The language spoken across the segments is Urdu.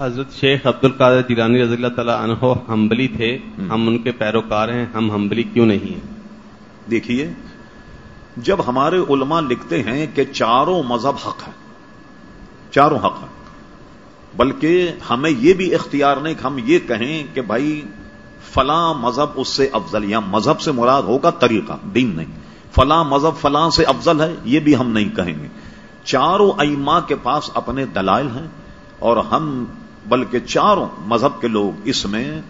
حضرت شیخ عبد القادر جیلانی رضی اللہ تعالیٰ عنہ ہمبلی تھے۔ ہم۔ ان کے پیروکار ہیں ہم ہمبلی کیوں نہیں ہیں؟ دیکھیے جب ہمارے علماء لکھتے ہیں کہ چاروں مذہب حق ہے چاروں حق ہے بلکہ ہمیں یہ بھی اختیار نہیں کہ ہم یہ کہیں کہ بھائی فلاں مذہب اس سے افضل یا مذہب سے مراد ہوگا طریقہ دین نہیں۔ فلاں مذہب فلاں سے افضل ہے یہ بھی ہم نہیں کہیں گے۔ چاروں ائمہ کے پاس اپنے دلائل ہیں اور ہم بلکہ چاروں مذہب کے لوگ اس میں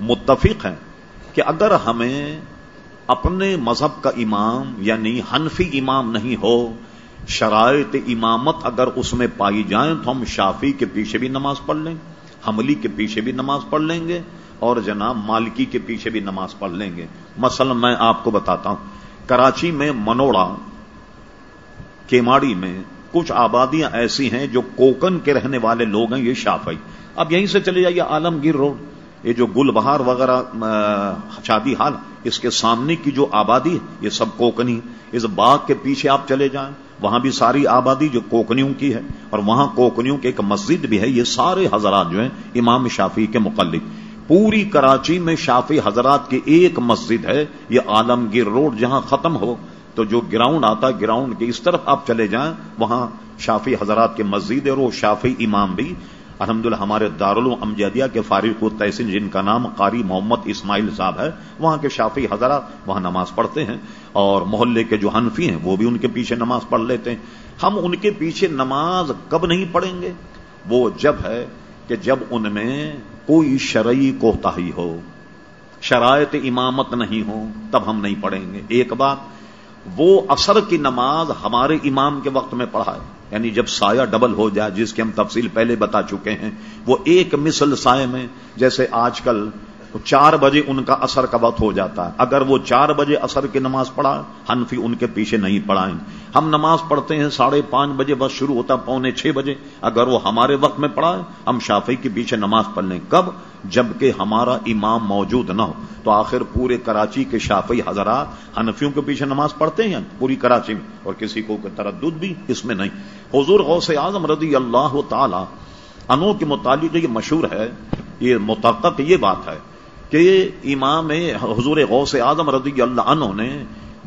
متفق ہیں کہ اگر ہمیں اپنے مذہب کا امام یعنی حنفی امام نہیں ہو، شرائط امامت اگر اس میں پائی جائیں تو ہم شافی کے پیچھے بھی نماز پڑھ لیں، حملی کے پیچھے بھی نماز پڑھ لیں گے اور جناب مالکی کے پیچھے بھی نماز پڑھ لیں گے۔ مثلا میں آپ کو بتاتا ہوں، کراچی میں منوڑا، کیماڑی میں کچھ آبادیاں ایسی ہیں جو کوکن کے رہنے والے لوگ ہیں، یہ شافئی اب یہیں سے چلے جائیے عالمگیر روڈ۔ یہ جو گل بہار وغیرہ شادی حال، اس کے سامنے کی جو آبادی ہے، یہ سب کوکنی اس باغ کے پیچھے آپ چلے جائیں، وہاں بھی ساری آبادی جو کوکنیوں کی ہے، اور وہاں کوکنیوں کی ایک مسجد بھی ہے۔ یہ سارے حضرات جو ہیں، امام شافی کے مقلد۔ پوری کراچی میں شافی حضرات کی ایک مسجد ہے، یہ عالمگیر روڈ جہاں ختم ہو۔ تو جو گراؤنڈ آتا ہے، گراؤنڈ کے اس طرف آپ چلے جائیں، وہاں شافی حضرات کی مسجد ہے، اور وہ شافی امام بھی۔ الحمد للہ ہمارے دارالعلوم امجدیہ کے فارغ تحسین جن کا نام قاری محمد اسماعیل صاحب ہے، وہاں کے شافی حضرات وہاں نماز پڑھتے ہیں اور محلے کے جو حنفی ہیں وہ بھی ان کے پیچھے نماز پڑھ لیتے ہیں۔ ہم ان کے پیچھے نماز کب نہیں پڑھیں گے؟ وہ جب ہے کہ جب ان میں کوئی شرعی کوتاہی ہو، شرائط امامت نہیں ہو تب ہم نہیں پڑھیں گے۔ ایک بات، وہ اثر کی نماز ہمارے امام کے وقت میں پڑھائے یعنی جب سایہ ڈبل ہو جائے جس کی ہم تفصیل پہلے بتا چکے ہیں، وہ ایک مثل سائے میں، جیسے آج کل چار بجے ان کا اثر کا وقت ہو جاتا ہے۔ اگر وہ چار بجے اثر کی نماز پڑھا، حنفی ان کے پیچھے نہیں پڑھائیں۔ ہم نماز پڑھتے ہیں ساڑھے پانچ بجے، بس شروع ہوتا پونے چھ بجے۔ اگر وہ ہمارے وقت میں پڑھا ہم شافی کے پیچھے نماز پڑھ لیں۔ کب؟ جبکہ ہمارا امام موجود نہ ہو۔ تو آخر پورے کراچی کے شافی حضرات حنفیوں کے پیچھے نماز پڑھتے ہیں؟ پوری کراچی میں۔ اور کسی کو تردد بھی اس میں نہیں۔ حضور غوث اعظم رضی اللہ تعالی انو کے متعلق یہ مشہور ہے، یہ متحق یہ بات ہے کہ امام حضور غوث اعظم رضی اللہ عنہ نے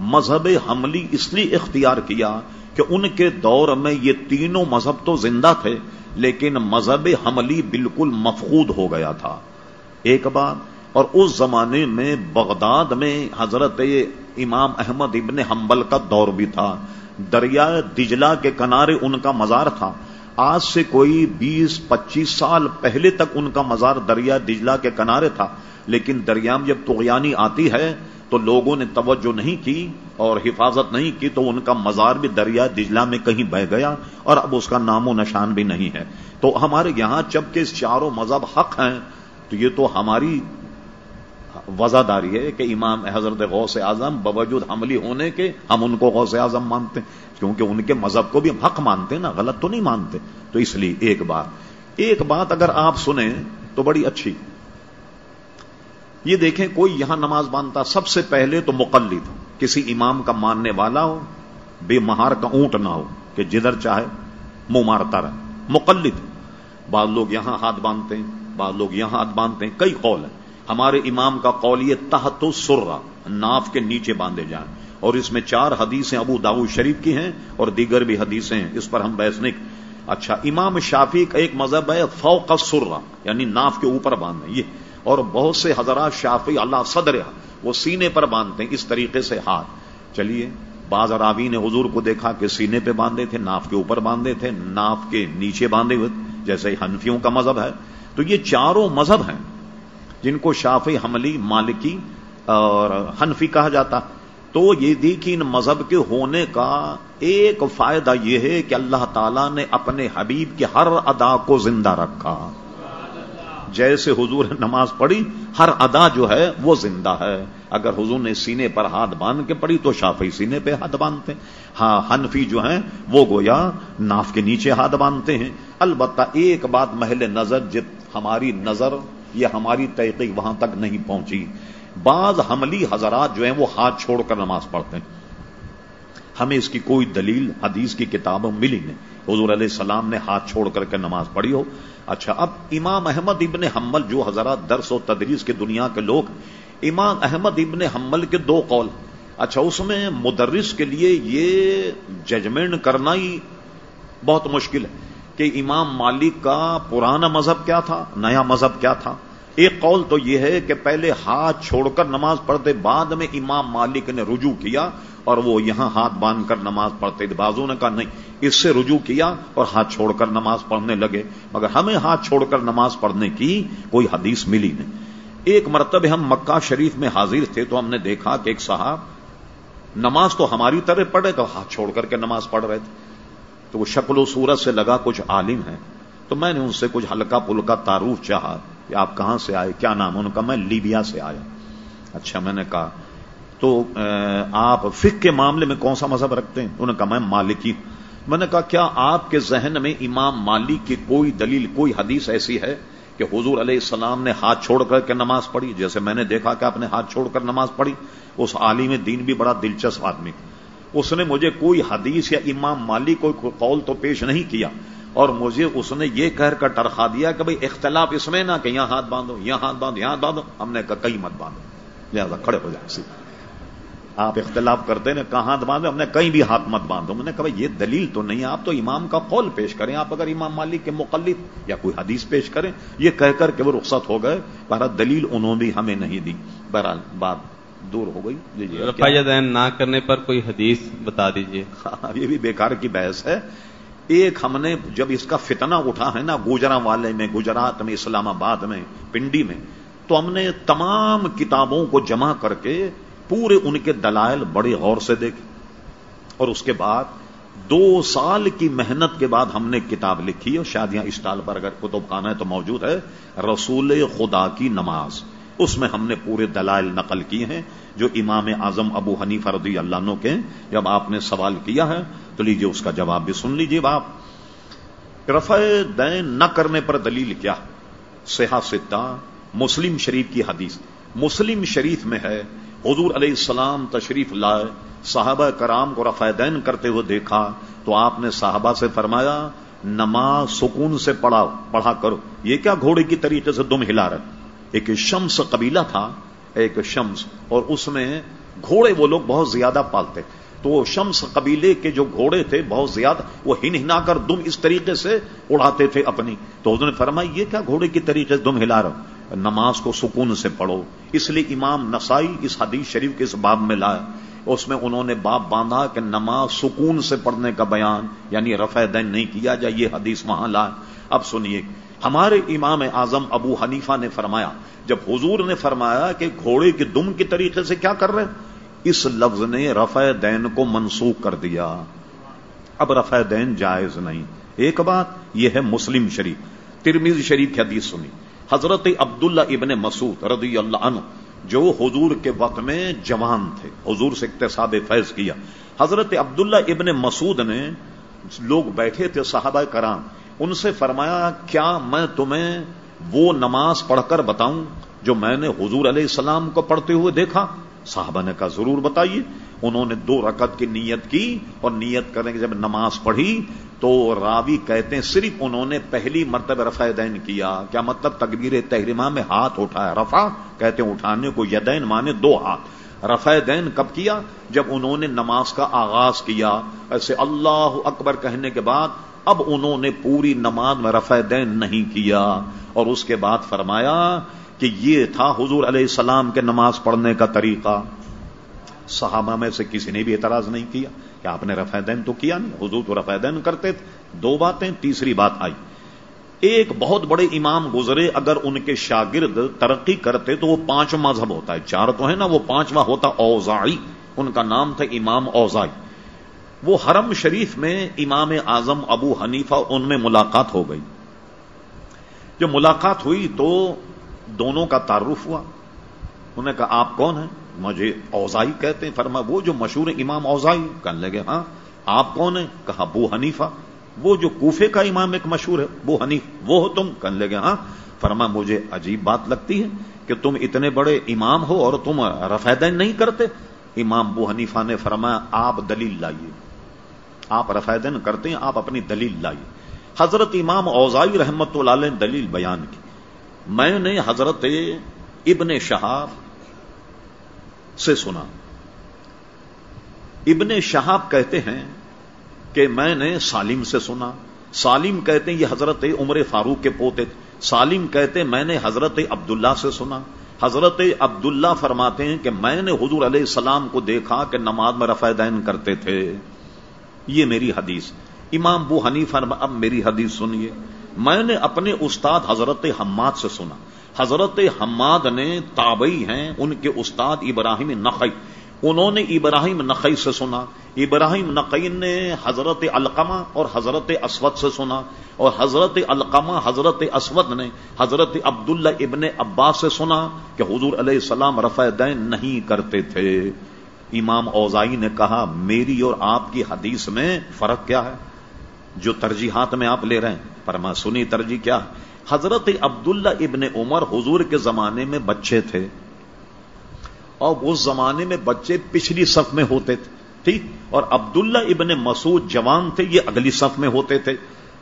مذہب حملی اس لیے اختیار کیا کہ ان کے دور میں یہ تینوں مذہب تو زندہ تھے، لیکن مذہب حملی بالکل مفقود ہو گیا تھا۔ ایک بات، اور اس زمانے میں بغداد میں حضرت امام احمد ابن حنبل کا دور بھی تھا۔ دریا دجلا کے کنارے ان کا مزار تھا۔ آج سے کوئی بیس پچیس سال پہلے تک ان کا مزار دریا دجلا کے کنارے تھا، لیکن دریام جب تغیانی آتی ہے تو لوگوں نے توجہ نہیں کی اور حفاظت نہیں کی تو ان کا مزار بھی دریا دجلا میں کہیں بہ گیا اور اب اس کا نام و نشان بھی نہیں ہے۔ تو ہمارے یہاں جب چاروں مذہب حق ہیں، تو یہ تو ہماری وزاداری ہے کہ امام حضرت غوث اعظم باوجود حملی ہونے کے ہم ان کو غوث اعظم مانتے ہیں۔ کیونکہ ان کے مذہب کو بھی ہم حق مانتے ہیں نا، غلط تو نہیں مانتے۔ تو اس لیے ایک بات ایک بات اگر آپ سنیں تو بڑی اچھی۔ یہ دیکھیں کوئی یہاں نماز باندھتا سب سے پہلے تو مقلد، کسی امام کا ماننے والا ہو، بے مہار کا اونٹ نہ ہو، کہ جدھر چاہے منہ مارتا رہے۔ مقلد، بعض لوگ یہاں ہاتھ باندھتے ہیں، بعض لوگ یہاں ہاتھ باندھتے ہیں، کئی قول ہیں۔ ہمارے امام کا قول یہ تحت و سرا ناف کے نیچے باندھے جائیں اور اس میں چار حدیثیں ابو داو شریف کی ہیں اور دیگر بھی حدیثیں ہیں۔ اس پر ہم بحث نہیں۔ اچھا امام شافی کا ایک مذہب ہے فوق سرا یعنی ناف کے اوپر باندھیں یہ، اور بہت سے حضرات شافی اللہ صدر وہ سینے پر باندھتے ہیں، اس طریقے سے ہاتھ۔ چلیے، بعض راوی نے حضور کو دیکھا کہ سینے پہ باندھے تھے، ناف کے اوپر باندھے تھے، ناف کے نیچے باندھے ہوئے، جیسے ہنفیوں کا مذہب ہے۔ تو یہ چاروں مذہب ہیں۔ جن کو شافی حملی مالکی اور حنفی کہا جاتا تو یہ دیکھی ان مذہب کے ہونے کا ایک فائدہ یہ ہے کہ اللہ تعالیٰ نے اپنے حبیب کے ہر ادا کو زندہ رکھا۔ جیسے حضور نماز پڑھی، ہر ادا جو ہے وہ زندہ ہے۔ اگر حضور نے سینے پر ہاتھ باندھ کے پڑھی تو شافی سینے پہ ہاتھ باندھتے ہیں۔ ہاں حنفی جو ہیں وہ گویا ناف کے نیچے ہاتھ باندھتے ہیں۔ البتہ ایک بات محل نظر جب ہماری نظر یا ہماری تحقیق وہاں تک نہیں پہنچی۔ بعض حملی حضرات جو ہیں وہ ہاتھ چھوڑ کر نماز پڑھتے ہیں۔ ہمیں اس کی کوئی دلیل حدیث کی کتابوں ملی نہیں۔ حضور علیہ السلام نے ہاتھ چھوڑ کر کے نماز پڑھی ہو۔ اچھا اب امام احمد ابن حمل جو حضرات درس و تدریس کے دنیا کے لوگ امام احمد ابن حمل کے دو قول اچھا اس میں مدرس کے لیے یہ ججمنٹ کرنا ہی بہت مشکل ہے۔ کہ امام مالک کا پرانا مذہب کیا تھا، نیا مذہب کیا تھا؟ ایک قول تو یہ ہے کہ پہلے ہاتھ چھوڑ کر نماز پڑھتے بعد میں امام مالک نے رجوع کیا اور وہ یہاں ہاتھ باندھ کر نماز پڑھتے بازو نے کہا نہیں، اس سے رجوع کیا اور ہاتھ چھوڑ کر نماز پڑھنے لگے۔ مگر ہمیں ہاتھ چھوڑ کر نماز پڑھنے کی کوئی حدیث ملی نہیں۔ ایک مرتبہ ہم مکہ شریف میں حاضر تھے تو ہم نے دیکھا کہ ایک صاحب نماز تو ہماری طرح پڑھے تو ہاتھ چھوڑ کر کے نماز پڑھ رہے تھے۔ تو وہ شکل و صورت سے لگا کچھ عالم ہے۔ تو میں نے ان سے کچھ ہلکا پلکا تعارف چاہا کہ آپ کہاں سے آئے، کیا نام ان کا؟ میں لیبیا سے آیا۔ اچھا میں نے کہا، تو آپ فک کے معاملے میں کون سا مذہب رکھتے ہیں؟ انہوں نے کہا، میں مالکی میں نے کہا، کیا آپ کے ذہن میں امام مالک کی کوئی دلیل، کوئی حدیث ایسی ہے کہ حضور علیہ السلام نے ہاتھ چھوڑ کر کے نماز پڑھی؟ جیسے میں نے دیکھا کہ آپ نے ہاتھ چھوڑ کر نماز پڑھی، اس عالم دین بھی بڑا دلچسپ آدمی اس نے مجھے کوئی حدیث یا امام مالک کوئی قول تو پیش نہیں کیا اور مجھے اس نے یہ کہہ کر ٹرخا دیا کہ بھائی اختلاف اس میں نہ کہ یہاں ہاتھ باندھو، یہاں ہاتھ باندھو، یہاں ہاتھ باندھو۔ ہم نے کہا کہیں مت باندھو۔ لہٰذا کھڑے ہو جائیں سیدھا آپ اختلاف کرتے ہیں، کہاں ہاتھ باندھو؟ ہم نے کہیں بھی ہاتھ مت باندھو۔ میں نے کہا یہ دلیل تو نہیں آپ تو امام کا قول پیش کریں۔ آپ اگر امام مالک کے مقلد یا کوئی حدیث پیش کریں، یہ کہہ کر کہ وہ رخصت ہو گئے۔ بہرحال دلیل انہوں بھی ہمیں نہیں دی۔ بہرحال بات دور ہو گئی. جی جی نہ کرنے پر کوئی حدیث بتا دیجیے ہاں، یہ بھی بیکار کی بحث ہے۔ ایک ہم نے جب اس کا فتنہ اٹھا ہے نا گوجرا والے میں گجرات میں اسلام آباد میں پنڈی میں تو ہم نے تمام کتابوں کو جمع کر کے پورے ان کے دلائل بڑے غور سے دیکھے۔ اور اس کے بعد دو سال کی محنت کے بعد ہم نے کتاب لکھی اور شاید یہاں اسٹال پر اگر کتب خانہ ہے تو موجود ہے۔ رسول خدا کی نماز۔ اس میں ہم نے پورے دلائل نقل کیے ہیں جو امام اعظم ابو حنی فردی اللہ عنہ کے جب آپ نے سوال کیا ہے تو لیجیے اس کا جواب بھی سن لیجیے باپ۔ رفع دین نہ کرنے پر دلیل کیا؟ سیاح ستا مسلم شریف کی حدیث۔ مسلم شریف میں ہے، حضور علیہ السلام تشریف لائے، صحابہ کرام کو رفع دین کرتے ہوئے دیکھا تو آپ نے صحابہ سے فرمایا، نماز سکون سے پڑھا پڑھا کرو۔ یہ کیا گھوڑے کی طریقے سے دم ہلا رہے ایک شمس قبیلہ تھا، ایک شمس، اور اس میں گھوڑے وہ لوگ بہت زیادہ پالتے۔ تو شمس قبیلے کے جو گھوڑے تھے بہت زیادہ، وہ ہن ہنا کر دم اس طریقے سے اڑاتے تھے اپنی۔ تو اس نے فرمایا، یہ کیا گھوڑے کی طریقے سے دم ہلا رہا نماز کو سکون سے پڑھو۔ اس لیے امام نسائی اس حدیث شریف کے اس باب میں لائے۔ اس میں انہوں نے باپ باندھا کہ نماز سکون سے پڑھنے کا بیان یعنی رفع دین نہیں کیا جائے، یہ حدیث وہاں لائے۔ اب سنیے ہمارے امام اعظم ابو حنیفہ نے فرمایا، جب حضور نے فرمایا کہ گھوڑے کے دم کے طریقے سے کیا کر رہے اس لفظ نے رفع دین کو منسوخ کر دیا۔ اب رفع دین جائز نہیں۔ ایک بات، یہ ہے مسلم شریف۔ ترمیز شریف کی حدیث سنی۔ حضرت عبداللہ ابن مسعود رضی اللہ عنہ، جو حضور کے وقت میں جوان تھے، حضور سے اقتصاب فیض کیا۔ حضرت عبداللہ ابن مسعود نے، لوگ بیٹھے تھے صحابہ کرام ان سے فرمایا، کیا میں تمہیں وہ نماز پڑھ کر بتاؤں جو میں نے حضور علیہ السلام کو پڑھتے ہوئے دیکھا؟ صحابہ نے کہا، ضرور بتائیے. انہوں نے دو رکعت کی نیت کی اور نیت کرنے کے جب نماز پڑھی تو راوی کہتے ہیں، صرف انہوں نے پہلی مرتبہ رفع دین کیا. کیا مطلب تقبیر تحریمہ میں ہاتھ اٹھایا رفع کہتے ہیں، اٹھانے کو یدین مانے دو ہاتھ. رفع دین کب کیا؟ جب انہوں نے نماز کا آغاز کیا، ایسے اللہ اکبر کہنے کے بعد اب انہوں نے پوری نماز میں رفع دین نہیں کیا اور اس کے بعد فرمایا کہ یہ تھا حضور علیہ السلام کے نماز پڑھنے کا طریقہ۔ صحابہ میں سے کسی نے بھی اعتراض نہیں کیا کہ آپ نے رفع دین تو کیا نہیں، حضور تو رفع دین کرتے تھے۔ دو باتیں، تیسری بات آئی۔ ایک بہت بڑے امام گزرے، اگر ان کے شاگرد ترقی کرتے تو وہ پانچ مذہب ہوتا ہے۔ چار تو ہے نا، وہ پانچواں ہوتا اوزائی ان کا نام تھا امام اوزائی وہ حرم شریف میں امام اعظم ابو حنیفہ ان میں ملاقات ہو گئی۔ جب ملاقات ہوئی تو دونوں کا تعارف ہوا۔ انہوں نے کہا، آپ کون ہیں؟ مجھے اوزائی کہتے ہیں۔ فرما، وہ جو مشہور امام اوزائی کہنے لگے ہاں آپ کون ہیں؟ کہا بو حنیفہ۔ وہ جو کوفے کا امام ایک مشہور ہے بو حنیف، وہ ہو تم؟ کہنے لگے ہاں۔ فرما، مجھے عجیب بات لگتی ہے کہ تم اتنے بڑے امام ہو اور تم رفیدین نہیں کرتے۔ امام بو حنیفہ نے فرمایا، آپ دلیل لائیے۔ آپ رفیدین کرتے ہیں، آپ اپنی دلیل لائیے۔ حضرت امام اوزائی رحمت اللہ علیہ نے دلیل بیان کی۔ میں نے حضرت ابن شہاب سے سنا۔ ابن شہاب کہتے ہیں کہ میں نے سالم سے سنا۔ سالم کہتے ہیں یہ حضرت عمر فاروق کے پوتے۔ تھے سالم کہتے میں نے حضرت عبداللہ سے سنا۔ حضرت عبداللہ فرماتے ہیں کہ میں نے حضور علیہ السلام کو دیکھا کہ نماز میں رفع دین کرتے تھے۔ یہ میری حدیث۔ امام بو حنیف اب میری حدیث سنیے۔ میں نے اپنے استاد حضرت حماد سے سنا۔ حضرت حماد نے تابعی ہیں، ان کے استاد ابراہیم نقی۔ انہوں نے ابراہیم نقی سے سنا۔ ابراہیم نقی نے حضرت القمہ اور حضرت اسود سے سنا۔ اور حضرت القمہ حضرت اسود نے حضرت عبداللہ ابن عباس سے سنا کہ حضور علیہ السلام رفع دین نہیں کرتے تھے۔ امام اوزائی نے کہا، میری اور آپ کی حدیث میں فرق کیا ہے؟ جو ترجیحات میں آپ لے رہے ہیں پرما سنی ترجیح کیا ہے؟ حضرت عبداللہ ابن عمر حضور کے زمانے میں بچے تھے۔ اور اس زمانے میں بچے پچھلی صف میں ہوتے تھے، ٹھیک؟ اور عبداللہ ابن مسعود جوان تھے، یہ اگلی صف میں ہوتے تھے۔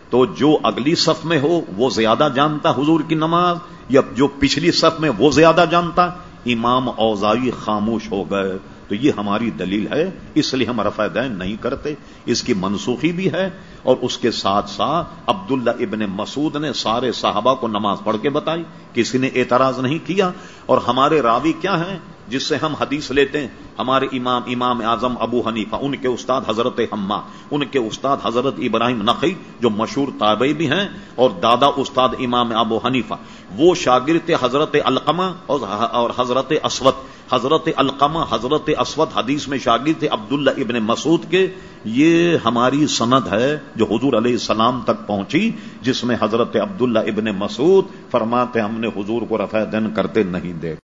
تو جو اگلی صف میں ہو، وہ زیادہ جانتا حضور کی نماز، یا جو پچھلی صف میں وہ زیادہ جانتا؟ امام اوزائی خاموش ہو گئے۔ تو یہ ہماری دلیل ہے، اس لیے ہم رفع دین نہیں کرتے۔ اس کی منسوخی بھی ہے اور اس کے ساتھ ساتھ عبداللہ ابن مسعود نے سارے صحابہ کو نماز پڑھ کے بتائی، کسی نے اعتراض نہیں کیا۔ اور ہمارے راوی کیا ہیں؟ جس سے ہم حدیث لیتے ہیں، ہمارے امام امام اعظم ابو حنیفہ، ان کے استاد حضرت حما ان کے استاد حضرت ابراہیم نقی، جو مشہور تابعی بھی ہیں، اور دادا استاد امام ابو حنیفہ۔ وہ شاگرد حضرت القمہ اور حضرت اسود۔ حضرت القمہ حضرت اسود حدیث میں شاگرد عبداللہ ابن مسعود کے۔ یہ ہماری سند ہے جو حضور علیہ السلام تک پہنچی، جس میں حضرت عبداللہ ابن مسعود فرماتے ہم نے حضور کو رفع دن کرتے نہیں دے